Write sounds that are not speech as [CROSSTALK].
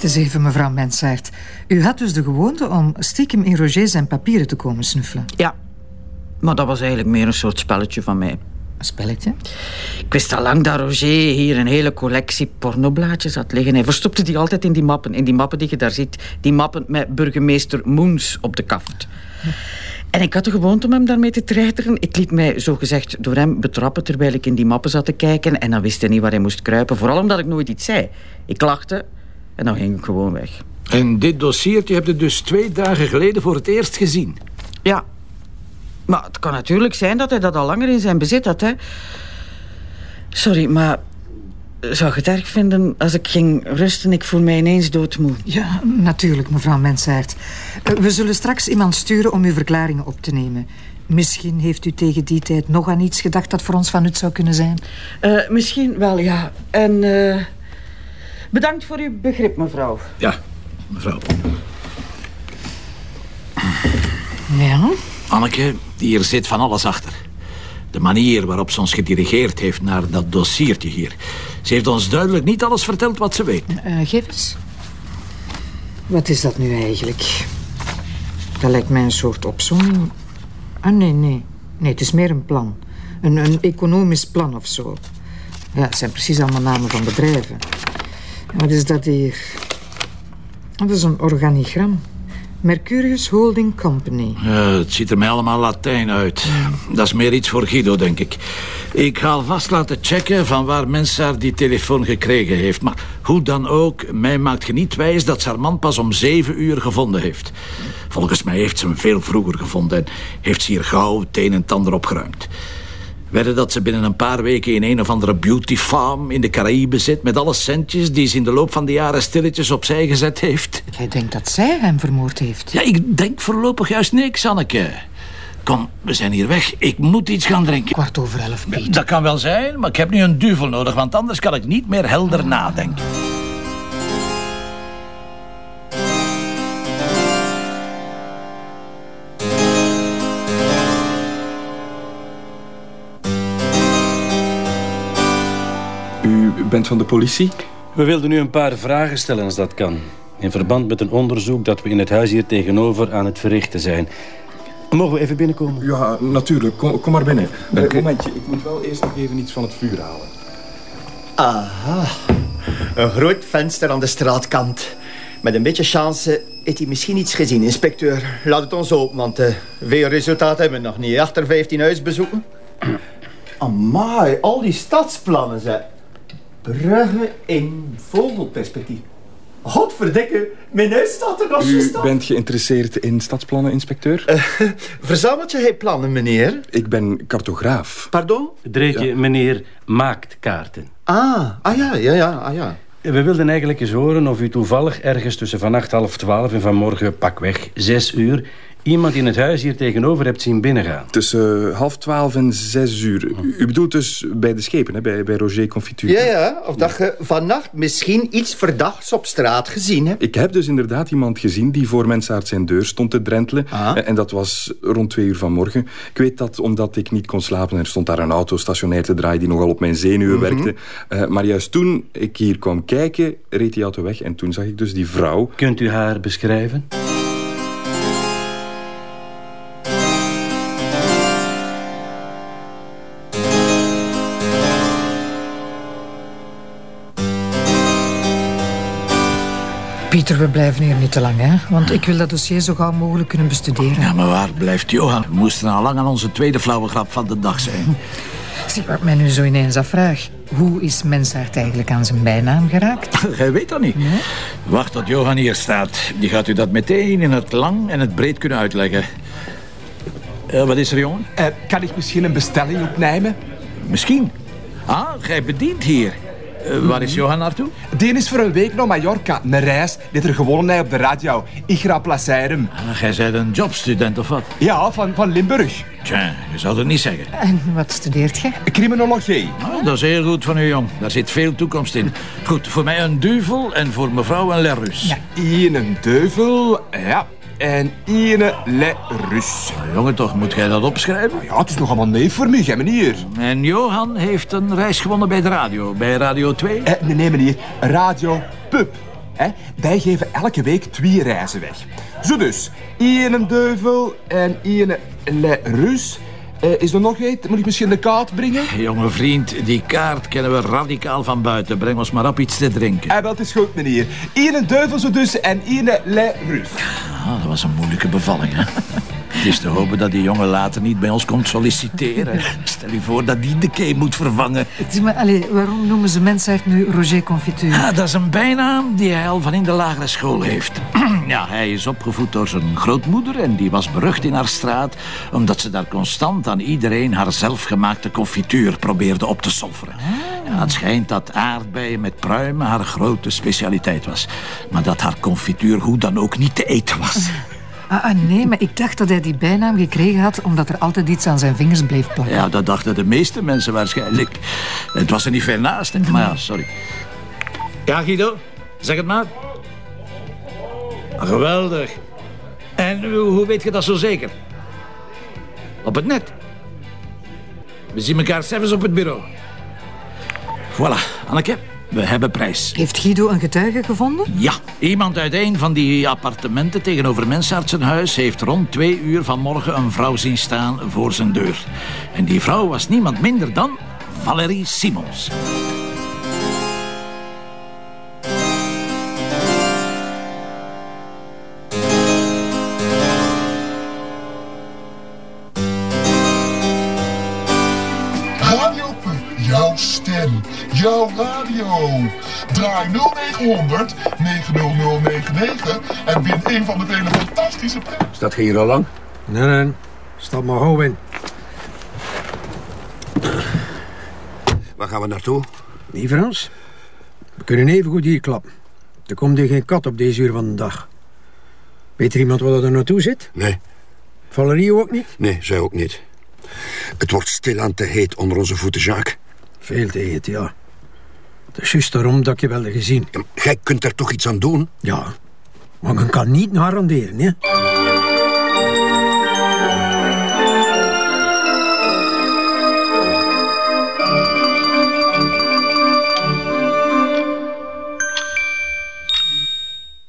Wacht eens even, mevrouw Mensaert. U had dus de gewoonte om stiekem in Roger zijn papieren te komen snuffelen. Ja, maar dat was eigenlijk meer een soort spelletje van mij. Een spelletje? Ik wist al lang dat Roger hier een hele collectie pornoblaadjes had liggen. Hij verstopte die altijd in die mappen. In die mappen die je daar ziet. Die mappen met burgemeester Moens op de kaft. En ik had de gewoonte om hem daarmee te treiteren. Ik liet mij zogezegd door hem betrappen terwijl ik in die mappen zat te kijken. En dan wist hij niet waar hij moest kruipen. Vooral omdat ik nooit iets zei. Ik lachte en dan ging ik gewoon weg. En dit dossiertje heb je dus twee dagen geleden voor het eerst gezien? Ja. Maar het kan natuurlijk zijn dat hij dat al langer in zijn bezit had, hè. Sorry, maar zou je het erg vinden als ik ging rusten? Ik voel mij ineens doodmoe. Ja, natuurlijk, mevrouw Mensaert. Eh, We zullen straks iemand sturen om uw verklaringen op te nemen. Misschien heeft u tegen die tijd nog aan iets gedacht dat voor ons van nut zou kunnen zijn. Eh, misschien wel, ja. En eh, bedankt voor uw begrip, mevrouw. Ja, mevrouw. Ja? Anneke, hier zit van alles achter. De manier waarop ze ons gedirigeerd heeft naar dat dossiertje hier. Ze heeft ons duidelijk niet alles verteld wat ze weet. Eh, geef eens. Wat is dat nu eigenlijk? Dat lijkt mij een soort opzomming. Ah, nee, nee. Nee, het is meer een plan. Een, een economisch plan of zo. Ja, het zijn precies allemaal namen van bedrijven. Wat is dat hier? Dat is een organigram. Mercurius Holding Company. Ja, het ziet er mij allemaal Latijn uit. Dat is meer iets voor Guido, denk ik. Ik ga alvast laten checken van waar Mensaar die telefoon gekregen heeft. Maar hoe dan ook, mij maakt je niet wijs dat Sarman pas om zeven uur gevonden heeft. Volgens mij heeft ze hem veel vroeger gevonden... en heeft ze hier gauw het een en het ander opgeruimd. Werden dat ze binnen een paar weken in een of andere beauty farm in de Caraïben zit... met alle centjes die ze in de loop van de jaren stilletjes opzij gezet heeft? Jij denkt dat zij hem vermoord heeft? Ja, ik denk voorlopig juist niks, Anneke. Kom, we zijn hier weg. Ik moet iets gaan drinken. Kwart over elf, Piet. Dat kan wel zijn, maar ik heb nu een duvel nodig... want anders kan ik niet meer helder nadenken. Bent van de politie? We wilden u een paar vragen stellen als dat kan. In verband met een onderzoek dat we in het huis hier tegenover aan het verrichten zijn. Mogen we even binnenkomen? Ja, natuurlijk. Kom, kom maar binnen. Eh, momentje, ik moet wel eerst nog even iets van het vuur halen. Aha. Een groot venster aan de straatkant. Met een beetje chance heeft hij misschien iets gezien. Inspecteur, laat het ons open, want eh, veel resultaten hebben we nog niet. Achter 15 huisbezoeken. Amai, al die stadsplannen, zeg. Brugge in vogelperspectief. Godverdikke, mijn huis staat er nog U bent geïnteresseerd in stadsplannen, inspecteur? Verzamelt je hij plannen, meneer? Ik ben cartograaf. Pardon? Dreetje, meneer maakt kaarten. Ah, ah ja, ja, ja, ah ja. We wilden eigenlijk eens horen of u toevallig ergens tussen vannacht half twaalf en vanmorgen pakweg zes uur iemand in het huis hier tegenover hebt zien binnengaan. Tussen half twaalf en zes uur. U, u bedoelt dus bij de schepen, hè? Bij, bij Roger Confiture? Ja, ja, of dat je vannacht misschien iets verdachts op straat gezien hebt. Ik heb dus inderdaad iemand gezien die voor Mensaert zijn deur stond te drentelen. Ah. En dat was rond twee uur vanmorgen. Ik weet dat omdat ik niet kon slapen. Er stond daar een auto stationair te draaien die nogal op mijn zenuwen Mhm. werkte. Eh, maar juist toen ik hier kwam kijken, reed die auto weg. En toen zag ik dus die vrouw. Kunt u haar beschrijven? Pieter, we blijven hier niet te lang, hè? Want ik wil dat dossier zo gauw mogelijk kunnen bestuderen. Ja, maar waar blijft Johan? We moesten al lang aan onze tweede flauwe grap van de dag zijn. [LAUGHS] Zie wat mij nu zo ineens afvraag. Hoe is Mensaert eigenlijk aan zijn bijnaam geraakt? [LAUGHS] Jij weet dat niet. Wacht tot Johan hier staat. Die gaat u dat meteen in het lang en het breed kunnen uitleggen. Eh, wat is er, jongen? Eh, kan ik misschien een bestelling opnemen? Misschien. Ah, jij bedient hier. Eh, waar is Johan naartoe? Die is voor een week naar Mallorca. Een reis die er gewonnen heeft op de radio. Igra Placeirum. Ah, jij bent een jobstudent of wat? Ja, van, van Limburg. Tja, je zou het niet zeggen. En wat studeert je? Criminologie. Ah, dat is heel goed van u, jong. Daar zit veel toekomst in. Goed, voor mij een duvel en voor mevrouw een lerus. Ja. Ine duivel, ja. En ine le rus. Jongen, toch moet jij dat opschrijven? Ja, het is nog allemaal nee voor mij, hè, meneer. En Johan heeft een reis gewonnen bij de radio. Bij Radio 2. Eh, nee, nee, meneer. Radio Pub. Hè? Wij geven elke week twee reizen weg. Zo dus, één duivel en één le rus. Eh, is er nog iets? Moet ik misschien de kaart brengen? Jonge vriend, die kaart kennen we radicaal van buiten. Breng ons maar op iets te drinken. En dat is goed, meneer. Eén duivel zo dus en één le rus. Ah, dat was een moeilijke bevalling, hè? Het is te hopen dat die jongen later niet bij ons komt solliciteren. Stel je voor dat die de kee moet vervangen. Zeg maar, allez, waarom noemen ze mensen nu Roger Confiture? Ah, dat is een bijnaam die hij al van in de lagere school heeft. [CLEARS THROAT] ja, hij is opgevoed door zijn grootmoeder en die was berucht in haar straat... omdat ze daar constant aan iedereen haar zelfgemaakte confituur probeerde op te solferen. Ja, het schijnt dat aardbeien met pruimen haar grote specialiteit was. Maar dat haar confituur hoe dan ook niet te eten was. [LAUGHS] Ah, ah, nee, maar ik dacht dat hij die bijnaam gekregen had... omdat er altijd iets aan zijn vingers bleef plakken. Ja, dat dachten de meeste mensen waarschijnlijk. Het was er niet ver naast, hè. maar ja, sorry. Ja, Guido, zeg het maar. Geweldig. En hoe weet je dat zo zeker? Op het net. We zien elkaar zelfs op het bureau. Voilà, Anneke, we hebben prijs. Heeft Guido een getuige gevonden? Ja, iemand uit een van die appartementen tegenover Mensartsenhuis... heeft rond twee uur vanmorgen een vrouw zien staan voor zijn deur. En die vrouw was niemand minder dan Valerie Simons. Jouw radio. Draai 0900 90099 en win een van de vele fantastische prijzen. Staat hier al lang? Nee, nee. Stap maar gauw in. Waar gaan we naartoe? Niet Frans. We kunnen even goed hier klappen. Er komt hier geen kat op deze uur van de dag. Weet er iemand waar er naartoe zit? Nee, Valerie ook niet? nee, zij ook niet. Het wordt stilaan te heet onder onze voeten, Jacques. Veel te heet, ja. Het is juist daarom dat ik je wel gezien. Jij kunt er toch iets aan doen? Ja, maar je kan niet garanderen, hè?